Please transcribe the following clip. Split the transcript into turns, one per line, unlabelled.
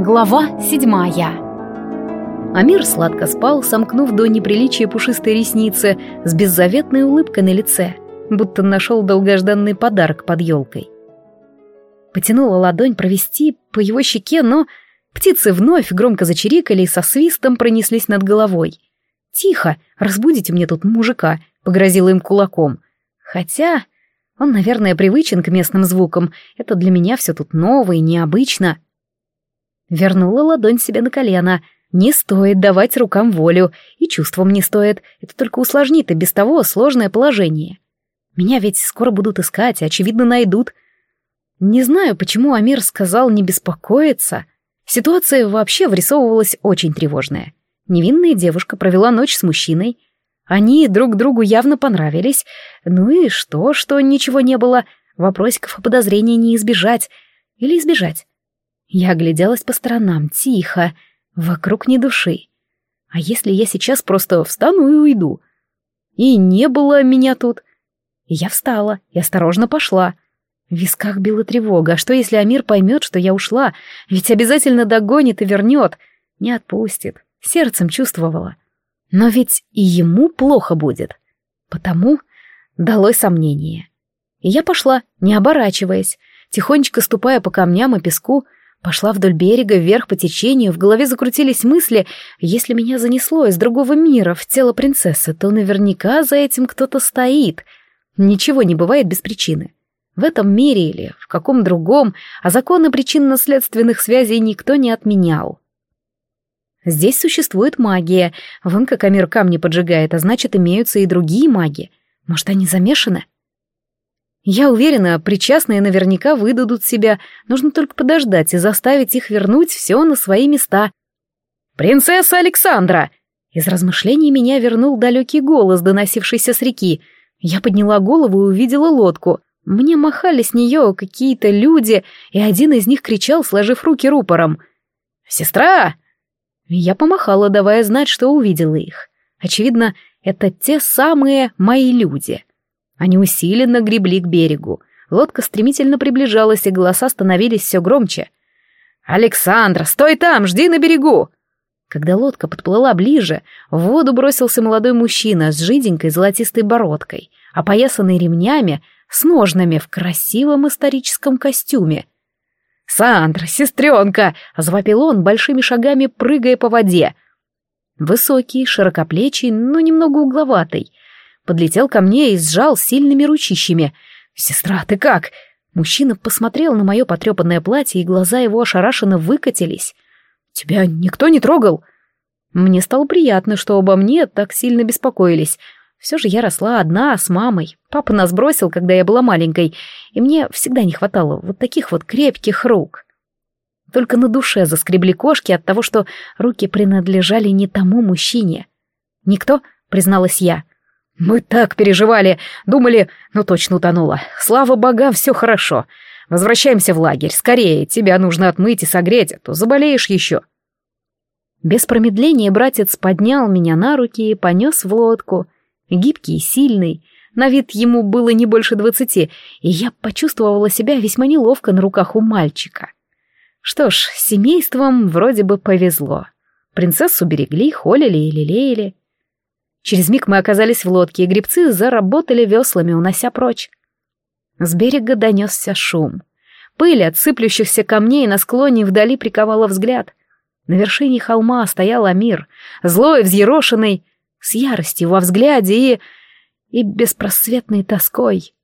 Глава седьмая Амир сладко спал, сомкнув до неприличия пушистые ресницы с беззаветной улыбкой на лице, будто нашел долгожданный подарок под елкой. Потянула ладонь провести по его щеке, но птицы вновь громко зачирикали и со свистом пронеслись над головой. «Тихо, разбудите мне тут мужика», — погрозила им кулаком. Хотя он, наверное, привычен к местным звукам, это для меня все тут ново и необычно. Вернула ладонь себе на колено. Не стоит давать рукам волю, и чувствам не стоит, это только усложнит и без того сложное положение. Меня ведь скоро будут искать, очевидно, найдут. Не знаю, почему Амир сказал не беспокоиться. Ситуация вообще врисовывалась очень тревожная. Невинная девушка провела ночь с мужчиной. Они друг другу явно понравились. Ну и что, что ничего не было? Вопросиков и подозрений не избежать. Или избежать? Я огляделась по сторонам, тихо, вокруг ни души. А если я сейчас просто встану и уйду? И не было меня тут. я встала и осторожно пошла. В висках била тревога. А что, если Амир поймет, что я ушла? Ведь обязательно догонит и вернет. Не отпустит. Сердцем чувствовала. Но ведь и ему плохо будет. Потому далось сомнение. И я пошла, не оборачиваясь, тихонечко ступая по камням и песку, Пошла вдоль берега, вверх по течению, в голове закрутились мысли, если меня занесло из другого мира в тело принцессы, то наверняка за этим кто-то стоит. Ничего не бывает без причины. В этом мире или в каком другом, а законы причинно-следственных связей никто не отменял. Здесь существует магия, вон как Амир камни поджигает, а значит, имеются и другие маги. Может, они замешаны? Я уверена, причастные наверняка выдадут себя, нужно только подождать и заставить их вернуть все на свои места. «Принцесса Александра!» Из размышлений меня вернул далекий голос, доносившийся с реки. Я подняла голову и увидела лодку. Мне махали с нее какие-то люди, и один из них кричал, сложив руки рупором. «Сестра!» Я помахала, давая знать, что увидела их. Очевидно, это те самые мои люди. Они усиленно гребли к берегу. Лодка стремительно приближалась, и голоса становились все громче. «Александра, стой там, жди на берегу!» Когда лодка подплыла ближе, в воду бросился молодой мужчина с жиденькой золотистой бородкой, опоясанный ремнями, с ножнами в красивом историческом костюме. «Сандра, сестренка!» — завопил он, большими шагами прыгая по воде. Высокий, широкоплечий, но немного угловатый, подлетел ко мне и сжал сильными ручищами. «Сестра, ты как?» Мужчина посмотрел на мое потрепанное платье, и глаза его ошарашенно выкатились. «Тебя никто не трогал?» Мне стало приятно, что обо мне так сильно беспокоились. Все же я росла одна, с мамой. Папа нас бросил, когда я была маленькой, и мне всегда не хватало вот таких вот крепких рук. Только на душе заскребли кошки от того, что руки принадлежали не тому мужчине. «Никто?» — призналась я. Мы так переживали, думали, ну точно утонула. Слава богам, все хорошо. Возвращаемся в лагерь, скорее, тебя нужно отмыть и согреть, а то заболеешь еще. Без промедления братец поднял меня на руки и понес в лодку. Гибкий и сильный, на вид ему было не больше двадцати, и я почувствовала себя весьма неловко на руках у мальчика. Что ж, семейством вроде бы повезло. Принцессу берегли, холили и лелеяли. Через миг мы оказались в лодке, и гребцы заработали веслами, унося прочь. С берега донесся шум. Пыль от сыплющихся камней на склоне вдали приковала взгляд. На вершине холма стоял Амир, злой, взъерошенный, с яростью во взгляде и... и беспросветной тоской.